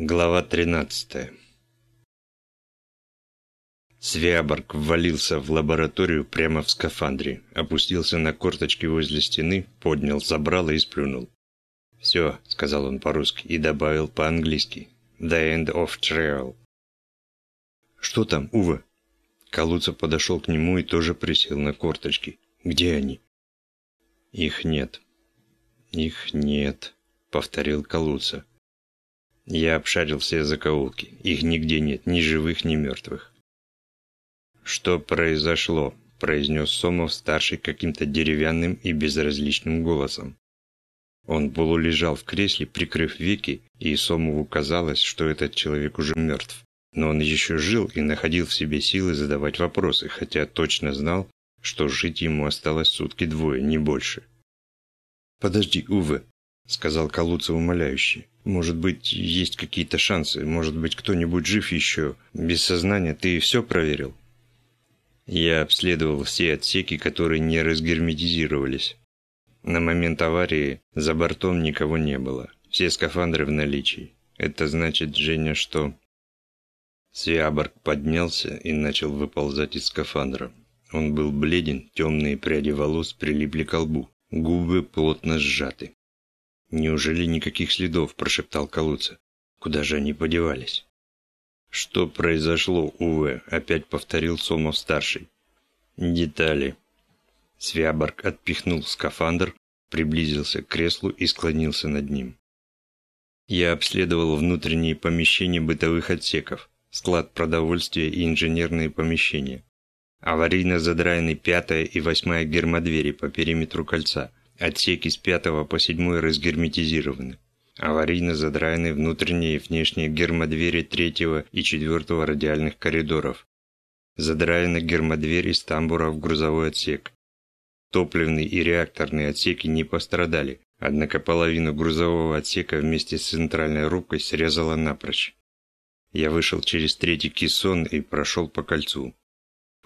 Глава 13 Свиаборг ввалился в лабораторию прямо в скафандре, опустился на корточки возле стены, поднял забрало и сплюнул. «Все», — сказал он по-русски и добавил по-английски. «The end of trail». «Что там, Ува?» Калуца подошел к нему и тоже присел на корточки. «Где они?» «Их нет». «Их нет», — повторил Калуца. Я обшарил все закоулки. Их нигде нет, ни живых, ни мертвых. «Что произошло?» – произнес Сомов-старший каким-то деревянным и безразличным голосом. Он полулежал в кресле, прикрыв веки, и Сомову казалось, что этот человек уже мертв. Но он еще жил и находил в себе силы задавать вопросы, хотя точно знал, что жить ему осталось сутки двое, не больше. «Подожди, Уве», — сказал Калуца умоляюще. Может быть, есть какие-то шансы. Может быть, кто-нибудь жив еще. Без сознания ты все проверил? Я обследовал все отсеки, которые не разгерметизировались. На момент аварии за бортом никого не было. Все скафандры в наличии. Это значит, Женя, что... Свиаборг поднялся и начал выползать из скафандра. Он был бледен, темные пряди волос прилипли к лбу, губы плотно сжаты. «Неужели никаких следов?» – прошептал Калуца. «Куда же они подевались?» «Что произошло, Уве?» – опять повторил Сомов-старший. «Детали». Свяборг отпихнул скафандр, приблизился к креслу и склонился над ним. Я обследовал внутренние помещения бытовых отсеков, склад продовольствия и инженерные помещения. Аварийно задраены пятая и восьмая гермодвери по периметру кольца – Отсеки с пятого по седьмой разгерметизированы. Аварийно задраены внутренние и внешние гермодвери третьего и четвертого радиальных коридоров. Задраены гермодвери из тамбура в грузовой отсек. Топливный и реакторные отсеки не пострадали, однако половину грузового отсека вместе с центральной рубкой срезало напрочь. Я вышел через третий кессон и прошел по кольцу.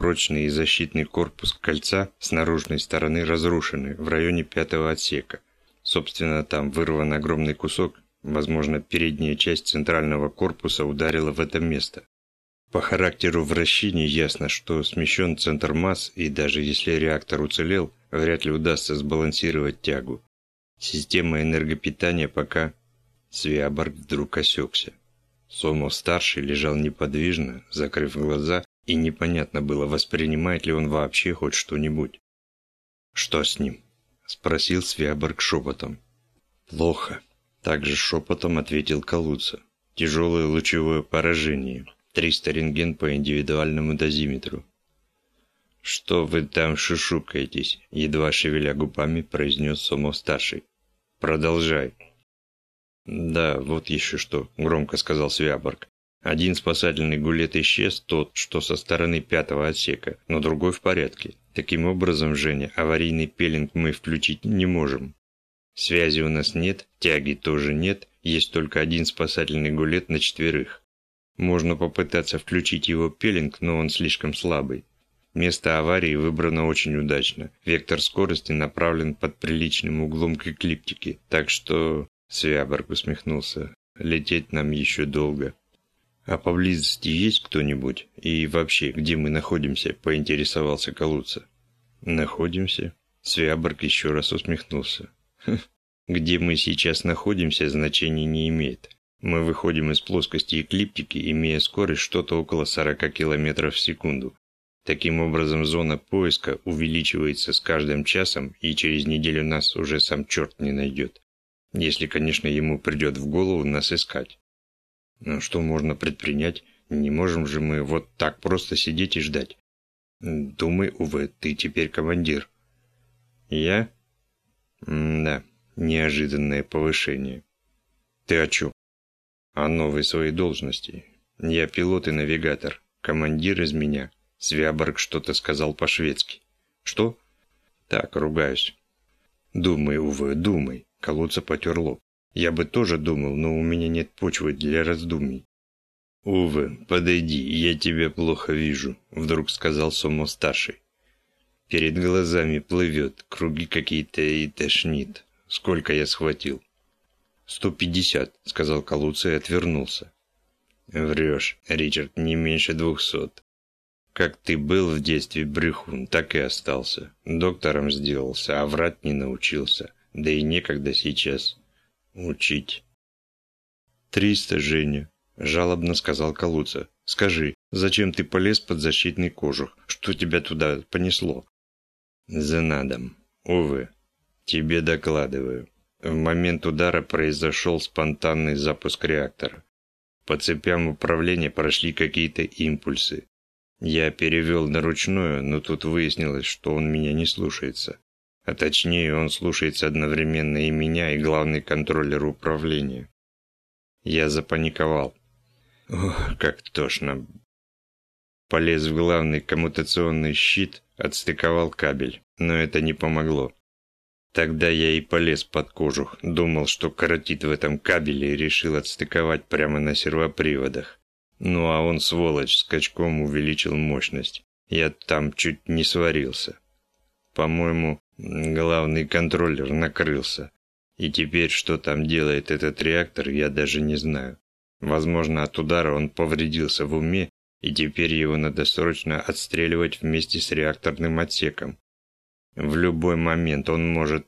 Прочный и защитный корпус кольца с наружной стороны разрушены в районе пятого отсека. Собственно, там вырван огромный кусок, возможно, передняя часть центрального корпуса ударила в это место. По характеру вращения ясно, что смещен центр масс, и даже если реактор уцелел, вряд ли удастся сбалансировать тягу. Система энергопитания пока... Свиаборг вдруг осекся. Сомов-старший лежал неподвижно, закрыв глаза и непонятно было, воспринимает ли он вообще хоть что-нибудь. «Что с ним?» – спросил Свяборг шепотом. «Плохо», – также шепотом ответил Калуца. «Тяжелое лучевое поражение. 300 рентген по индивидуальному дозиметру». «Что вы там шушукаетесь?» – едва шевеля губами произнес Сомов-старший. «Продолжай». «Да, вот еще что», – громко сказал Свяборг. Один спасательный гулет исчез, тот, что со стороны пятого отсека, но другой в порядке. Таким образом, Женя, аварийный пеленг мы включить не можем. Связи у нас нет, тяги тоже нет, есть только один спасательный гулет на четверых. Можно попытаться включить его пеленг, но он слишком слабый. Место аварии выбрано очень удачно. Вектор скорости направлен под приличным углом к эклиптике, так что... Свяборг усмехнулся. Лететь нам еще долго. «А поблизости есть кто-нибудь? И вообще, где мы находимся?» – поинтересовался Калуца. «Находимся?» – Свяборг еще раз усмехнулся. «Где мы сейчас находимся, значения не имеет. Мы выходим из плоскости эклиптики, имея скорость что-то около 40 км в секунду. Таким образом, зона поиска увеличивается с каждым часом, и через неделю нас уже сам черт не найдет. Если, конечно, ему придет в голову нас искать. Но что можно предпринять? Не можем же мы вот так просто сидеть и ждать. Думай, увы, ты теперь командир. Я? М да, неожиданное повышение. Ты о чем? О новой своей должности. Я пилот и навигатор. Командир из меня. Свяборг что-то сказал по-шведски. Что? Так, ругаюсь. Думай, увы, думай. Колодца потер лоб. Я бы тоже думал, но у меня нет почвы для раздумий. «Увы, подойди, я тебя плохо вижу», — вдруг сказал Сомо-старший. «Перед глазами плывет, круги какие-то и тошнит. Сколько я схватил?» «Сто пятьдесят», — сказал Калуца и отвернулся. «Врешь, Ричард, не меньше двухсот. Как ты был в детстве брехун, так и остался. Доктором сделался, а врать не научился. Да и некогда сейчас учить». «Триста, Женя», – жалобно сказал Калуца. «Скажи, зачем ты полез под защитный кожух? Что тебя туда понесло?» «За надом. Увы. Тебе докладываю. В момент удара произошел спонтанный запуск реактора. По цепям управления прошли какие-то импульсы. Я перевел на ручную, но тут выяснилось, что он меня не слушается. А точнее, он слушается одновременно и меня, и главный контроллер управления. Я запаниковал. Ох, как тошно. Полез в главный коммутационный щит, отстыковал кабель, но это не помогло. Тогда я и полез под кожух, думал, что коротит в этом кабеле и решил отстыковать прямо на сервоприводах. Ну а он, сволочь, скачком увеличил мощность. Я там чуть не сварился. По-моему, главный контроллер накрылся. И теперь, что там делает этот реактор, я даже не знаю. Возможно, от удара он повредился в уме, и теперь его надо срочно отстреливать вместе с реакторным отсеком. В любой момент он может...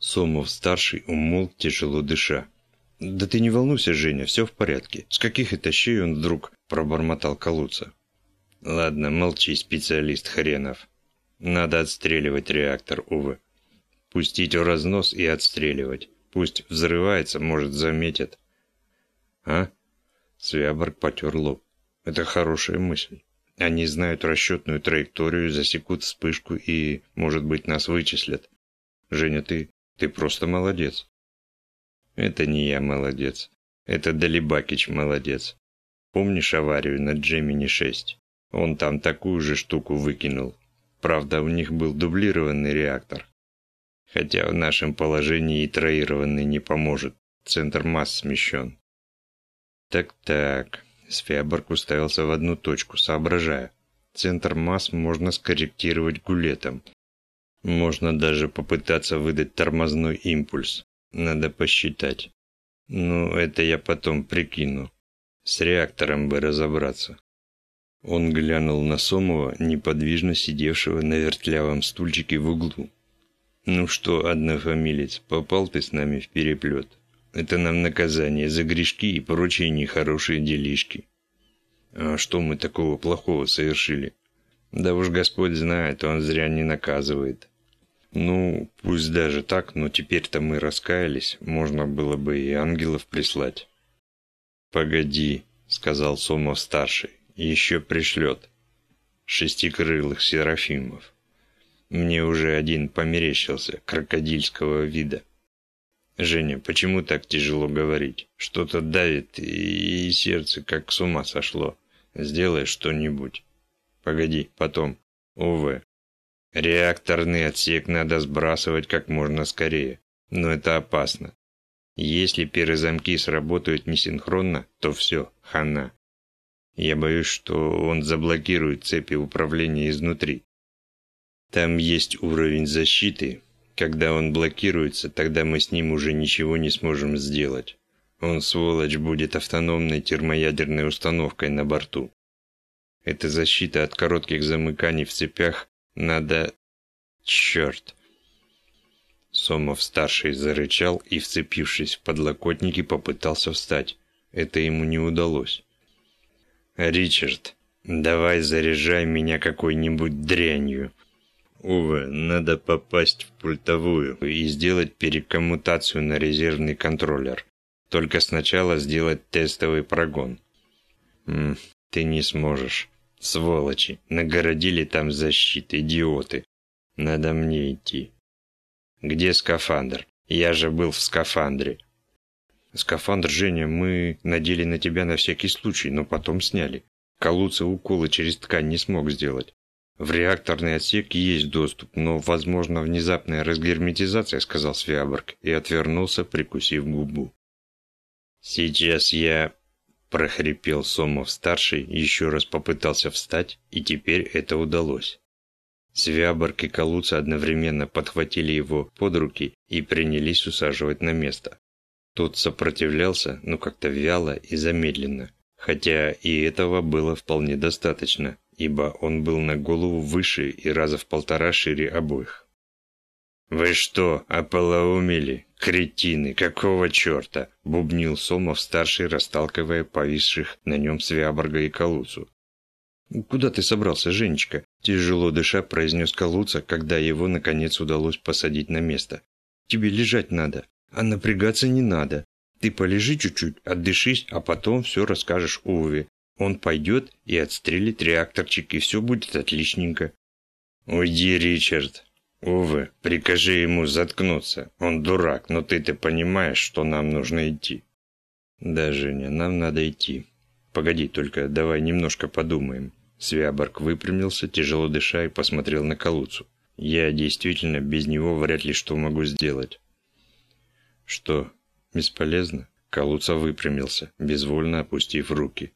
Сомов-старший умолк, тяжело дыша. «Да ты не волнуйся, Женя, все в порядке. С каких это щей он вдруг пробормотал колуца?» «Ладно, молчи, специалист хренов. Надо отстреливать реактор, увы. Пустить в разнос и отстреливать. Пусть взрывается, может, заметят». «А?» Свяборг потер лоб. «Это хорошая мысль. Они знают расчетную траекторию, засекут вспышку и, может быть, нас вычислят. Женя, ты, ты просто молодец. Это не я молодец. Это Далибакич молодец. Помнишь аварию на Джемини-6? Он там такую же штуку выкинул. Правда, у них был дублированный реактор. Хотя в нашем положении и троированный не поможет. Центр масс смещен. Так-так. Сфиаборг уставился в одну точку, соображая. Центр масс можно скорректировать гулетом. Можно даже попытаться выдать тормозной импульс. Надо посчитать. Ну, это я потом прикину. С реактором бы разобраться. Он глянул на Сомова, неподвижно сидевшего на вертлявом стульчике в углу. «Ну что, однофамилец, попал ты с нами в переплет?» Это нам наказание за грешки и прочие нехорошие делишки. А что мы такого плохого совершили? Да уж Господь знает, Он зря не наказывает. Ну, пусть даже так, но теперь-то мы раскаялись, можно было бы и ангелов прислать. Погоди, сказал Сомов-старший, еще пришлет. Шестикрылых серафимов. Мне уже один померещился, крокодильского вида. «Женя, почему так тяжело говорить? Что-то давит, и, сердце как с ума сошло. Сделай что-нибудь». «Погоди, потом. Увы. Реакторный отсек надо сбрасывать как можно скорее. Но это опасно. Если перезамки сработают несинхронно, то все, хана. Я боюсь, что он заблокирует цепи управления изнутри. Там есть уровень защиты, когда он блокируется, тогда мы с ним уже ничего не сможем сделать. Он, сволочь, будет автономной термоядерной установкой на борту. Эта защита от коротких замыканий в цепях надо... Черт! Сомов-старший зарычал и, вцепившись в подлокотники, попытался встать. Это ему не удалось. «Ричард, давай заряжай меня какой-нибудь дрянью», Увы, надо попасть в пультовую и сделать перекоммутацию на резервный контроллер. Только сначала сделать тестовый прогон. М ты не сможешь. Сволочи, нагородили там защиты, идиоты. Надо мне идти. Где скафандр? Я же был в скафандре. Скафандр, Женя, мы надели на тебя на всякий случай, но потом сняли. Колуца уколы через ткань не смог сделать. В реакторный отсек есть доступ, но, возможно, внезапная разгерметизация, сказал Свиаборг и отвернулся, прикусив губу. Сейчас я прохрипел Сомов-старший, еще раз попытался встать, и теперь это удалось. Свяборг и Калуца одновременно подхватили его под руки и принялись усаживать на место. Тот сопротивлялся, но как-то вяло и замедленно. Хотя и этого было вполне достаточно, ибо он был на голову выше и раза в полтора шире обоих. «Вы что, ополоумели? Кретины, какого черта?» – бубнил Сомов-старший, расталкивая повисших на нем Свяборга и Калуцу. «Куда ты собрался, Женечка?» – тяжело дыша произнес Калуца, когда его, наконец, удалось посадить на место. «Тебе лежать надо, а напрягаться не надо. Ты полежи чуть-чуть, отдышись, а потом все расскажешь Уве. Он пойдет и отстрелит реакторчик, и все будет отличненько». «Уйди, Ричард», Увы, прикажи ему заткнуться. Он дурак, но ты-то понимаешь, что нам нужно идти. Да, Женя, нам надо идти. Погоди, только давай немножко подумаем. Свяборг выпрямился, тяжело дыша, и посмотрел на Калуцу. Я действительно без него вряд ли что могу сделать. Что, бесполезно? Калуца выпрямился, безвольно опустив руки.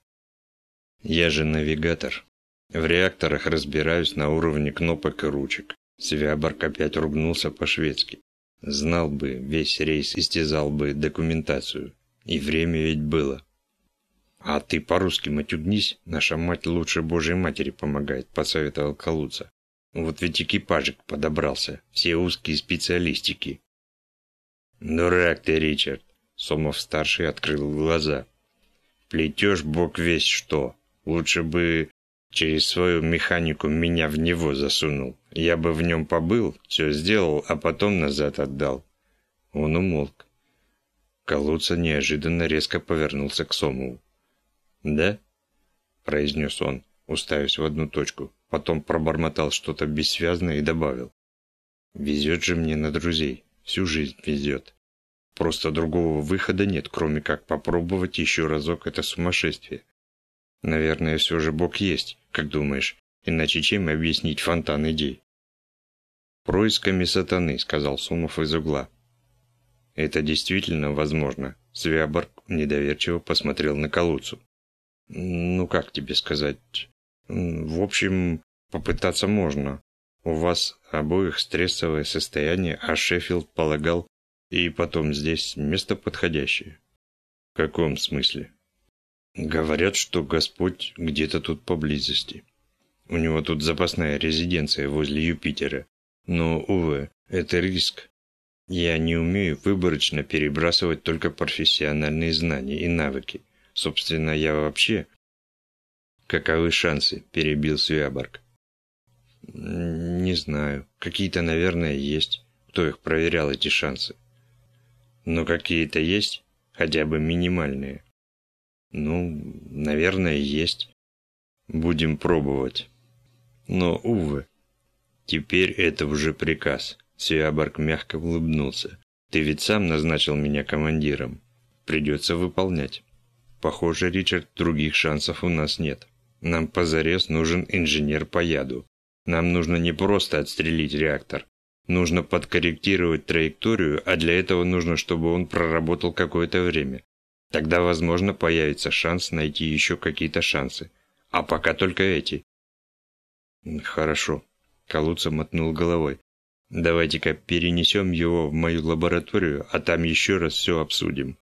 Я же навигатор. В реакторах разбираюсь на уровне кнопок и ручек. Свяборг опять ругнулся по-шведски. Знал бы, весь рейс истязал бы документацию. И время ведь было. «А ты по-русски матюгнись, наша мать лучше Божьей Матери помогает», – посоветовал Калуца. «Вот ведь экипажик подобрался, все узкие специалистики». «Дурак ты, Ричард!» – Сомов-старший открыл глаза. «Плетешь бог весь что. Лучше бы через свою механику меня в него засунул. Я бы в нем побыл, все сделал, а потом назад отдал». Он умолк. Калуца неожиданно резко повернулся к Сомову. «Да?» – произнес он, уставясь в одну точку. Потом пробормотал что-то бессвязное и добавил. «Везет же мне на друзей. Всю жизнь везет. Просто другого выхода нет, кроме как попробовать еще разок это сумасшествие. Наверное, все же Бог есть, как думаешь, иначе чем объяснить фонтан идей?» «Происками сатаны», — сказал Сумов из угла. «Это действительно возможно?» Свяборг недоверчиво посмотрел на Калуцу. Ну, как тебе сказать? В общем, попытаться можно. У вас обоих стрессовое состояние, а Шеффилд полагал, и потом здесь место подходящее. В каком смысле? Говорят, что Господь где-то тут поблизости. У него тут запасная резиденция возле Юпитера. Но, увы, это риск. Я не умею выборочно перебрасывать только профессиональные знания и навыки. Собственно, я вообще... Каковы шансы? Перебил Свяборг. Не знаю. Какие-то, наверное, есть. Кто их проверял, эти шансы? Но какие-то есть? Хотя бы минимальные. Ну, наверное, есть. Будем пробовать. Но, увы. Теперь это уже приказ. Свяборг мягко улыбнулся. Ты ведь сам назначил меня командиром. Придется выполнять. Похоже, Ричард, других шансов у нас нет. Нам позарез нужен инженер по яду. Нам нужно не просто отстрелить реактор. Нужно подкорректировать траекторию, а для этого нужно, чтобы он проработал какое-то время. Тогда, возможно, появится шанс найти еще какие-то шансы. А пока только эти. Хорошо. Калуца мотнул головой. Давайте-ка перенесем его в мою лабораторию, а там еще раз все обсудим.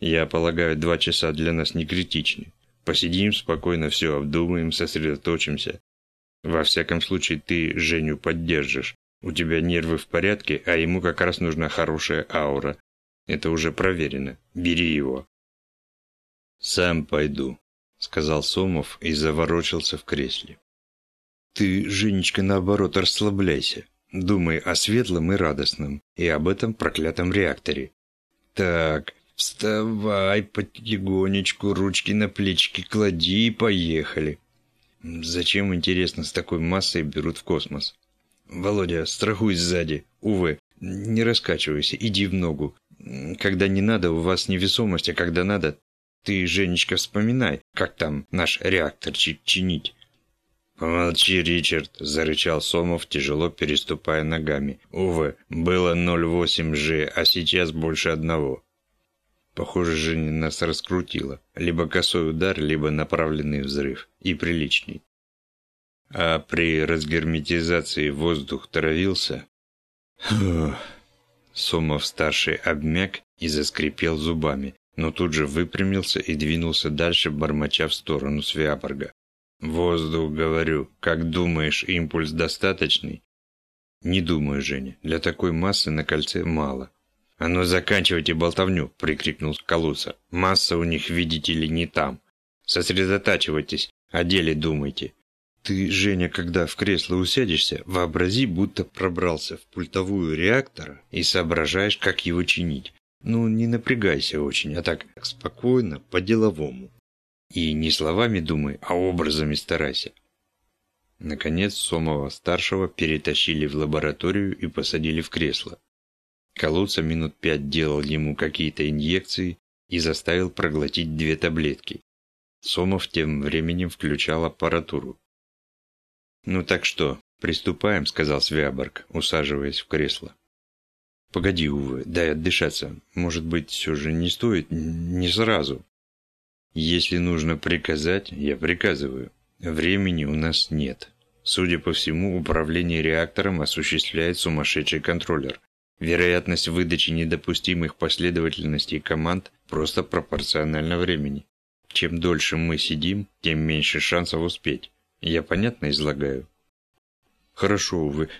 Я полагаю, два часа для нас не критичны. Посидим спокойно, все обдумаем, сосредоточимся. Во всяком случае, ты Женю поддержишь. У тебя нервы в порядке, а ему как раз нужна хорошая аура. Это уже проверено. Бери его. Сам пойду, сказал Сомов и заворочился в кресле. Ты, Женечка, наоборот, расслабляйся. Думай о светлом и радостном, и об этом проклятом реакторе. Так, «Вставай потихонечку, ручки на плечики клади и поехали». Зачем, интересно, с такой массой берут в космос? Володя, страхуй сзади. Увы, не раскачивайся, иди в ногу. Когда не надо, у вас невесомость, а когда надо, ты, Женечка, вспоминай, как там наш реактор чинить. «Помолчи, Ричард», – зарычал Сомов, тяжело переступая ногами. «Увы, было 0,8G, а сейчас больше одного. Похоже, Женя нас раскрутила. Либо косой удар, либо направленный взрыв. И приличный. А при разгерметизации воздух травился. Сомов-старший обмяк и заскрипел зубами, но тут же выпрямился и двинулся дальше, бормоча в сторону Свяборга. «Воздух, говорю. Как думаешь, импульс достаточный?» «Не думаю, Женя. Для такой массы на кольце мало». «А ну заканчивайте болтовню!» – прикрикнул Калуца. «Масса у них, видите ли, не там. Сосредотачивайтесь, о деле думайте. Ты, Женя, когда в кресло усядешься, вообрази, будто пробрался в пультовую реактора и соображаешь, как его чинить. Ну, не напрягайся очень, а так спокойно, по-деловому. И не словами думай, а образами старайся. Наконец Сомова-старшего перетащили в лабораторию и посадили в кресло. Колодца минут пять делал ему какие-то инъекции и заставил проглотить две таблетки. Сомов тем временем включал аппаратуру. «Ну так что, приступаем», — сказал Свяборг, усаживаясь в кресло. «Погоди, Увы, дай отдышаться. Может быть, все же не стоит? Не сразу». «Если нужно приказать, я приказываю. Времени у нас нет. Судя по всему, управление реактором осуществляет сумасшедший контроллер. Вероятность выдачи недопустимых последовательностей команд просто пропорциональна времени. Чем дольше мы сидим, тем меньше шансов успеть. Я понятно излагаю? Хорошо, вы.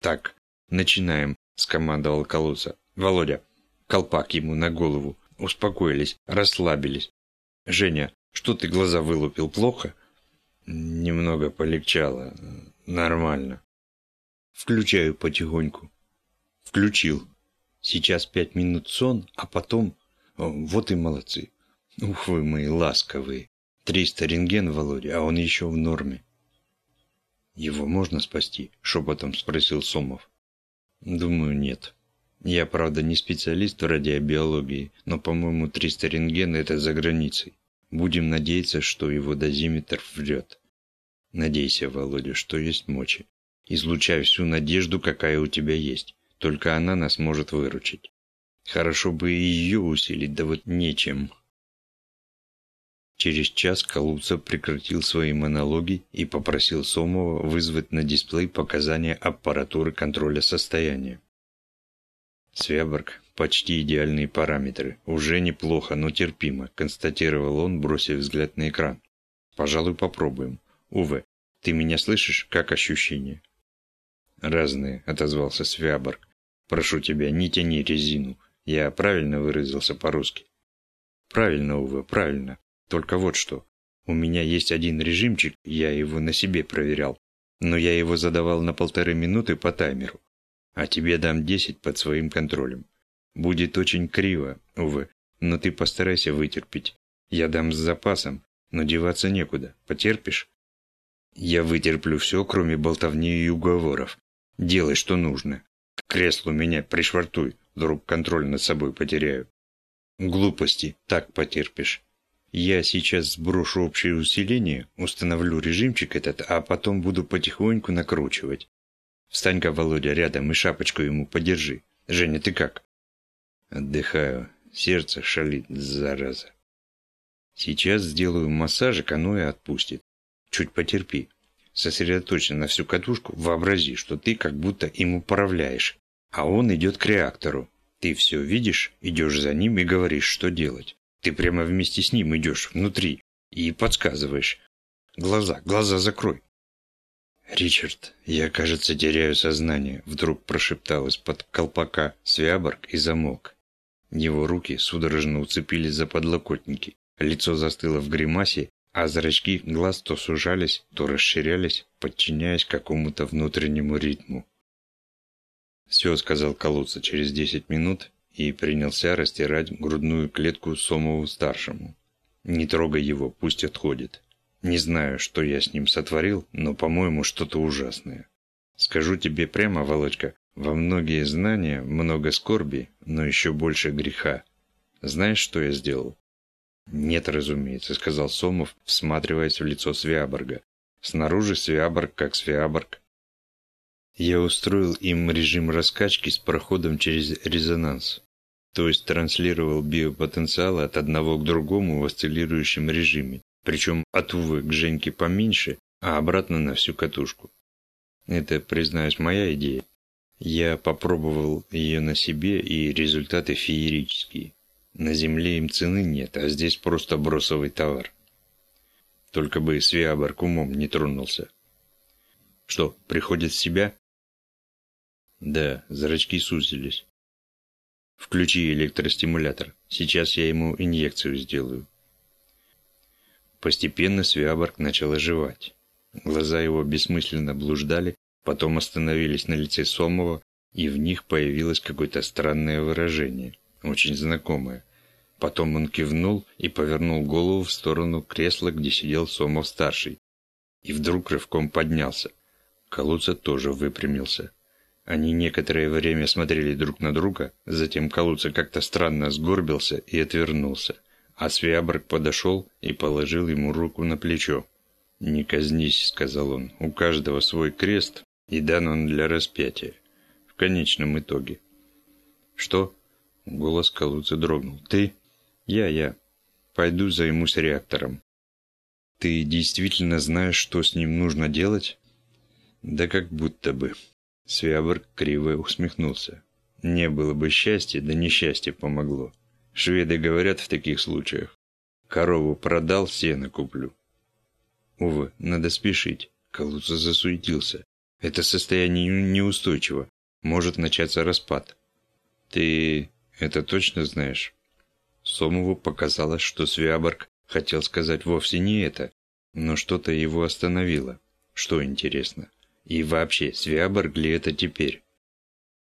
Так, начинаем, скомандовал Колоса. Володя, колпак ему на голову. Успокоились, расслабились. Женя, что ты глаза вылупил, плохо? Немного полегчало. Нормально. Включаю потихоньку. Включил. Сейчас пять минут сон, а потом... Вот и молодцы. Ух вы мои ласковые. Триста рентген, Володя, а он еще в норме. Его можно спасти? Шепотом спросил Сомов. Думаю, нет. Я, правда, не специалист в радиобиологии, но, по-моему, 300 рентген – это за границей. Будем надеяться, что его дозиметр врет. Надейся, Володя, что есть мочи. Излучай всю надежду, какая у тебя есть. Только она нас может выручить. Хорошо бы ее усилить, да вот нечем. Через час Калуцев прекратил свои монологи и попросил Сомова вызвать на дисплей показания аппаратуры контроля состояния. Свяборг, почти идеальные параметры. Уже неплохо, но терпимо, констатировал он, бросив взгляд на экран. Пожалуй, попробуем. Увы, ты меня слышишь? Как ощущения? Разные, отозвался Свяборг. Прошу тебя, не тяни резину. Я правильно выразился по-русски? Правильно, Увы, правильно. Только вот что. У меня есть один режимчик, я его на себе проверял. Но я его задавал на полторы минуты по таймеру. А тебе дам десять под своим контролем. Будет очень криво, увы, но ты постарайся вытерпеть. Я дам с запасом, но деваться некуда. Потерпишь? Я вытерплю все, кроме болтовни и уговоров. Делай, что нужно. К креслу меня пришвартуй, вдруг контроль над собой потеряю. Глупости, так потерпишь. Я сейчас сброшу общее усиление, установлю режимчик этот, а потом буду потихоньку накручивать. Встань-ка, Володя, рядом и шапочку ему подержи. Женя, ты как? Отдыхаю. Сердце шалит, зараза. Сейчас сделаю массажик, оно и отпустит. Чуть потерпи. Сосредоточься на всю катушку, вообрази, что ты как будто им управляешь, а он идет к реактору. Ты все видишь, идешь за ним и говоришь, что делать. Ты прямо вместе с ним идешь внутри и подсказываешь. Глаза, глаза закрой. «Ричард, я, кажется, теряю сознание», — вдруг прошептал из-под колпака Свяборг и замок. Его руки судорожно уцепились за подлокотники, лицо застыло в гримасе, а зрачки глаз то сужались, то расширялись, подчиняясь какому-то внутреннему ритму. «Все», — сказал Калуца через десять минут, и принялся растирать грудную клетку Сомову-старшему. «Не трогай его, пусть отходит. Не знаю, что я с ним сотворил, но, по-моему, что-то ужасное. Скажу тебе прямо, Володька, во многие знания много скорби, но еще больше греха. Знаешь, что я сделал?» «Нет, разумеется», — сказал Сомов, всматриваясь в лицо Свяборга. «Снаружи Свяборг как Свяборг, я устроил им режим раскачки с проходом через резонанс, то есть транслировал биопотенциал от одного к другому в осциллирующем режиме, причем от Увы к Женьке поменьше, а обратно на всю катушку. Это, признаюсь, моя идея. Я попробовал ее на себе, и результаты феерические. На земле им цены нет, а здесь просто бросовый товар. Только бы Свиаборг умом не тронулся. Что, приходит в себя? Да, зрачки сузились. Включи электростимулятор. Сейчас я ему инъекцию сделаю. Постепенно Свиаборг начал оживать. Глаза его бессмысленно блуждали, потом остановились на лице Сомова, и в них появилось какое-то странное выражение, очень знакомое. Потом он кивнул и повернул голову в сторону кресла, где сидел Сомов-старший. И вдруг рывком поднялся. Калуца тоже выпрямился. Они некоторое время смотрели друг на друга, затем Калуца как-то странно сгорбился и отвернулся, а Свиабрак подошел и положил ему руку на плечо. «Не казнись», — сказал он, — «у каждого свой крест, и дан он для распятия. В конечном итоге». «Что?» — голос Калуцы дрогнул. «Ты?» «Я, я. Пойду займусь реактором». «Ты действительно знаешь, что с ним нужно делать?» «Да как будто бы». Свябр криво усмехнулся. «Не было бы счастья, да несчастье помогло. Шведы говорят в таких случаях. Корову продал, сено куплю. Увы, надо спешить. Калуца засуетился. Это состояние неустойчиво. Может начаться распад. Ты это точно знаешь? Сомову показалось, что Свяборг хотел сказать вовсе не это, но что-то его остановило. Что интересно? И вообще, Свяборг ли это теперь?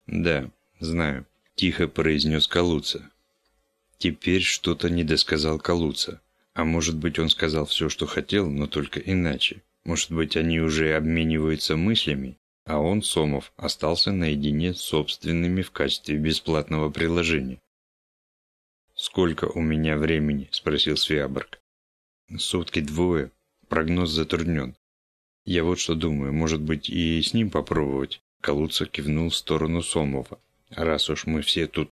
Да, знаю, тихо произнес Калуца. Теперь что-то не досказал Калуца. А может быть, он сказал все, что хотел, но только иначе. Может быть, они уже обмениваются мыслями, а он, Сомов, остался наедине с собственными в качестве бесплатного приложения. «Сколько у меня времени?» – спросил Свиаборг. «Сутки двое. Прогноз затруднен. Я вот что думаю, может быть, и с ним попробовать?» Калуца кивнул в сторону Сомова. «Раз уж мы все тут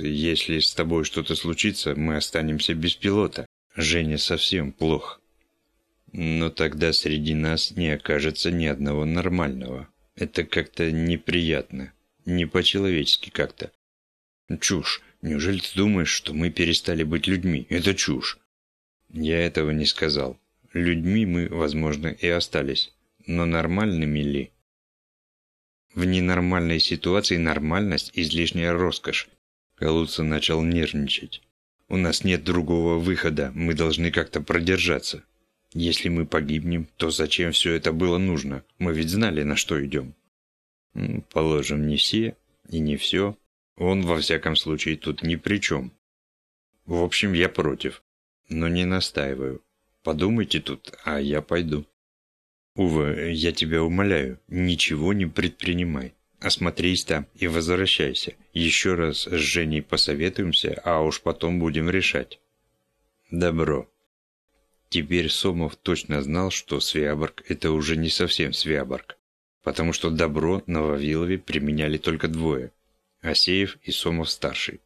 если с тобой что-то случится, мы останемся без пилота. Женя совсем плох. Но тогда среди нас не окажется ни одного нормального. Это как-то неприятно. Не по-человечески как-то. Чушь. Неужели ты думаешь, что мы перестали быть людьми? Это чушь. Я этого не сказал. Людьми мы, возможно, и остались. Но нормальными ли? В ненормальной ситуации нормальность – излишняя роскошь. Калуца начал нервничать. «У нас нет другого выхода, мы должны как-то продержаться. Если мы погибнем, то зачем все это было нужно? Мы ведь знали, на что идем». «Положим, не все и не все. Он, во всяком случае, тут ни при чем. В общем, я против, но не настаиваю. Подумайте тут, а я пойду». «Увы, я тебя умоляю, ничего не предпринимай. Осмотрись там и возвращайся. Еще раз с Женей посоветуемся, а уж потом будем решать. Добро. Теперь Сомов точно знал, что Свяборг – это уже не совсем Свяборг, потому что добро на Вавилове применяли только двое – Асеев и Сомов-старший.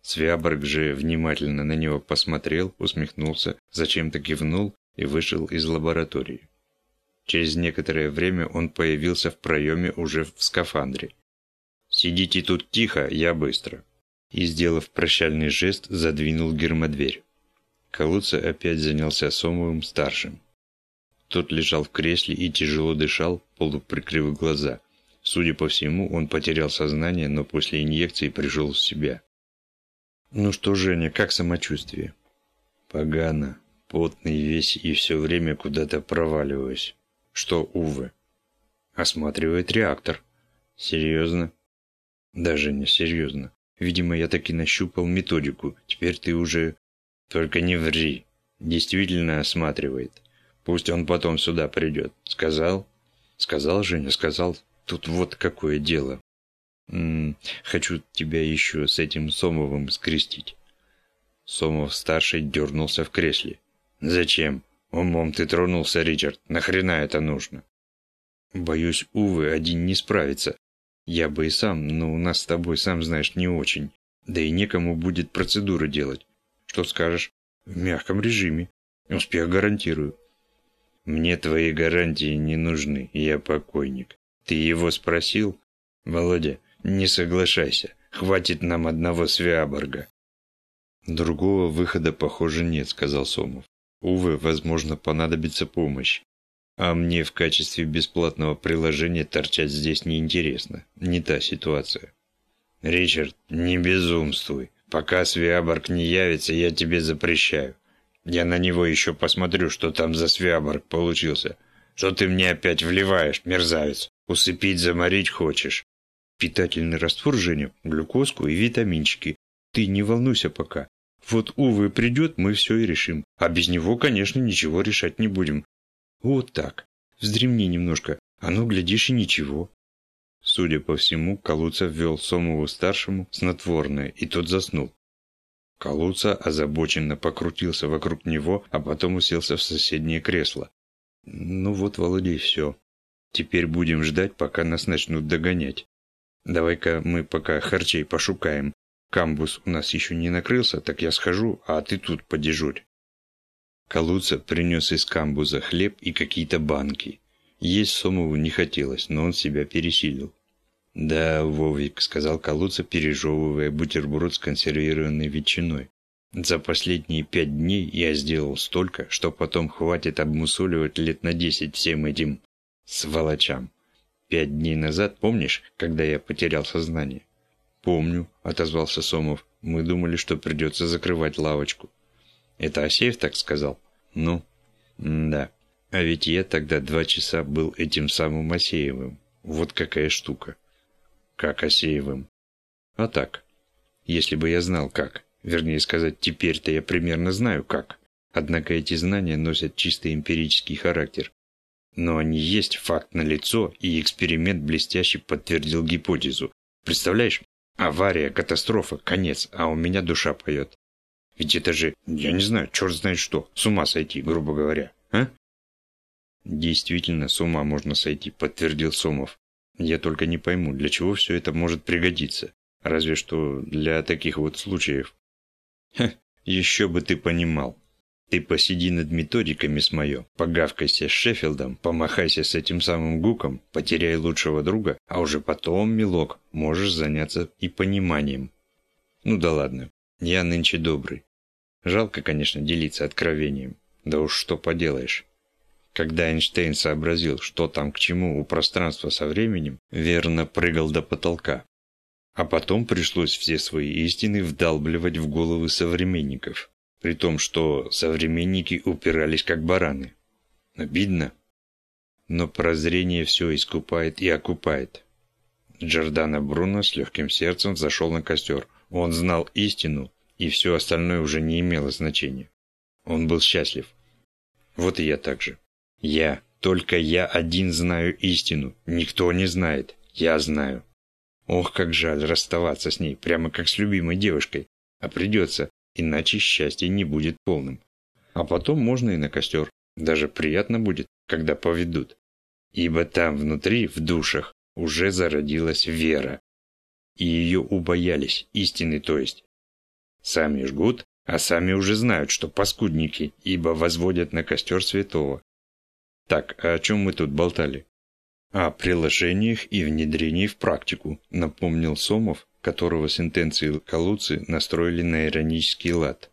Свяборг же внимательно на него посмотрел, усмехнулся, зачем-то кивнул и вышел из лаборатории. Через некоторое время он появился в проеме уже в скафандре. «Сидите тут тихо, я быстро». И, сделав прощальный жест, задвинул гермодверь. Калуца опять занялся Сомовым-старшим. Тот лежал в кресле и тяжело дышал, полуприкрыв глаза. Судя по всему, он потерял сознание, но после инъекции пришел в себя. «Ну что, Женя, как самочувствие?» «Погано. Потный весь и все время куда-то проваливаюсь». Что, увы? Осматривает реактор. Серьезно? Даже не серьезно. Видимо, я таки нащупал методику. Теперь ты уже... Только не ври. Действительно осматривает. Пусть он потом сюда придет. Сказал? Сказал, Женя, сказал. Тут вот какое дело. М -м, хочу тебя еще с этим Сомовым скрестить. Сомов-старший дернулся в кресле. «Зачем?» «Умом ты тронулся, Ричард. Нахрена это нужно?» «Боюсь, увы, один не справится. Я бы и сам, но у нас с тобой, сам знаешь, не очень. Да и некому будет процедуры делать. Что скажешь?» «В мягком режиме. Успех гарантирую». «Мне твои гарантии не нужны, я покойник. Ты его спросил?» Володя, не соглашайся. Хватит нам одного Свяборга. Другого выхода, похоже, нет, сказал Сомов. Увы, возможно, понадобится помощь. А мне в качестве бесплатного приложения торчать здесь неинтересно. Не та ситуация. Ричард, не безумствуй. Пока Свяборг не явится, я тебе запрещаю. Я на него еще посмотрю, что там за Свяборг получился. Что ты мне опять вливаешь, мерзавец? Усыпить, заморить хочешь? Питательный раствор, Женя, глюкозку и витаминчики. Ты не волнуйся пока. Вот Увы придет, мы все и решим. А без него, конечно, ничего решать не будем. Вот так. Вздремни немножко. А ну, глядишь, и ничего. Судя по всему, Калуца ввел Сомову-старшему снотворное, и тот заснул. Калуца озабоченно покрутился вокруг него, а потом уселся в соседнее кресло. Ну вот, Володя, и все. Теперь будем ждать, пока нас начнут догонять. Давай-ка мы пока харчей пошукаем. Камбус у нас еще не накрылся, так я схожу, а ты тут подежурь. Калуца принес из камбуза хлеб и какие-то банки. Есть Сомову не хотелось, но он себя пересилил. «Да, Вовик», — сказал Калуца, пережевывая бутерброд с консервированной ветчиной. «За последние пять дней я сделал столько, что потом хватит обмусоливать лет на десять всем этим сволочам. Пять дней назад, помнишь, когда я потерял сознание?» «Помню», — отозвался Сомов. «Мы думали, что придется закрывать лавочку». «Это Асеев так сказал?» «Ну?» «Да». А ведь я тогда два часа был этим самым Асеевым. Вот какая штука. Как Асеевым? А так. Если бы я знал как. Вернее сказать, теперь-то я примерно знаю как. Однако эти знания носят чисто эмпирический характер. Но они есть, факт на лицо, и эксперимент блестяще подтвердил гипотезу. Представляешь? Авария, катастрофа, конец, а у меня душа поет. Ведь это же, я не знаю, черт знает что, с ума сойти, грубо говоря. «Действительно, с ума можно сойти», – подтвердил Сомов. «Я только не пойму, для чего все это может пригодиться. Разве что для таких вот случаев». «Ха, еще бы ты понимал. Ты посиди над методиками с моё, погавкайся с Шеффилдом, помахайся с этим самым Гуком, потеряй лучшего друга, а уже потом, милок, можешь заняться и пониманием». «Ну да ладно, я нынче добрый. Жалко, конечно, делиться откровением. Да уж что поделаешь». Когда Эйнштейн сообразил, что там к чему у пространства со временем, верно прыгал до потолка. А потом пришлось все свои истины вдалбливать в головы современников, при том, что современники упирались как бараны. Обидно. Но прозрение все искупает и окупает. Джордано Бруно с легким сердцем зашел на костер. Он знал истину, и все остальное уже не имело значения. Он был счастлив. Вот и я также. Я, только я один знаю истину. Никто не знает. Я знаю. Ох, как жаль расставаться с ней, прямо как с любимой девушкой. А придется, иначе счастье не будет полным. А потом можно и на костер. Даже приятно будет, когда поведут. Ибо там внутри, в душах, уже зародилась вера. И ее убоялись, истины то есть. Сами жгут, а сами уже знают, что паскудники, ибо возводят на костер святого. Так, а о чем мы тут болтали? О приложениях и внедрении в практику, напомнил Сомов, которого с интенцией Калуцы настроили на иронический лад.